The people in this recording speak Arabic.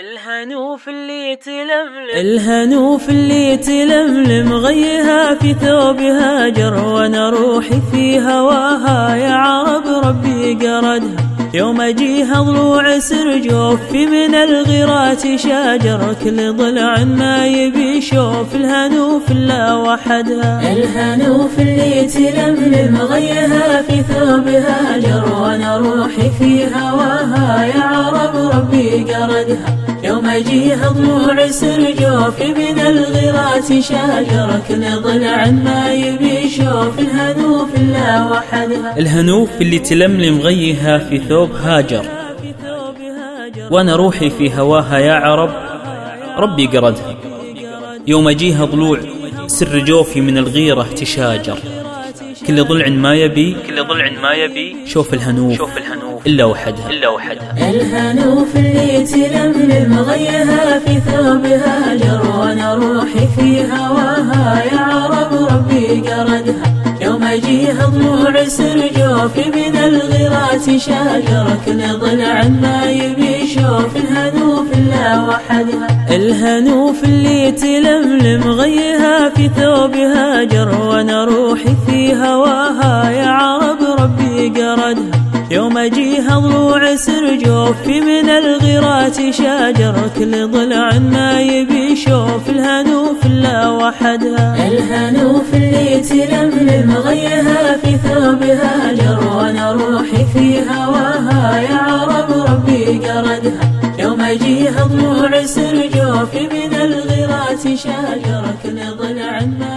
الهنوف اللي تلملم الهنوف اللي تلملم غيها في ثوب هاجر وأنا روحي في هواها يا عرب ربي قردها يوم اجيها ضلوع سر جوفي من الغيرات شاجر كل ضلع ما يبي شوف. الهنوف لا وحدها الهنوف اللي تلملم غيها في ثوب هاجر وأنا روحي في هواها يا عرب قردها يوم اجيها ضلوع سر جوفي من الغيرات شاجر كل ضلع ما يبي شوف الهنوف لا وحدها الهنوف اللي تلملم غيها في ثوب هاجر. وأنا روحي في هواها يا عرب ربي قردها يوم اجيها ضلوع سر جوفي من الغيرة تشاجر. كل ضلع ما يبي كل ضلع ما يبي شوف الهنوف. شوف الهنوف. إلا وحدها. إلا وحدها. الهنوف اللي تلملم غيها في ثوب هاجر وأنا روحي في هواها يا عرب ربي قردها يوم اجيها ضلوع سر جوفي من الغيرات شاجر كل ضلع ما يبي شوف. الهنوف الا وحدها. الهنوف اللي تلملم غيها في ثوب هاجر وأنا روحي في هواها يا يوم اجيها ضلوع سر جوفي من الغيرات شاجر كل ضلع ما يبي شوف الهنوف لا وحدها. الهنوف اللي تلملم غيها في ثوب هاجر وأنا روحي في هواها يا عرب ربي قردها يوم اجيها ضلوع سر جوفي من الغيرات شاجر كل ضلع ما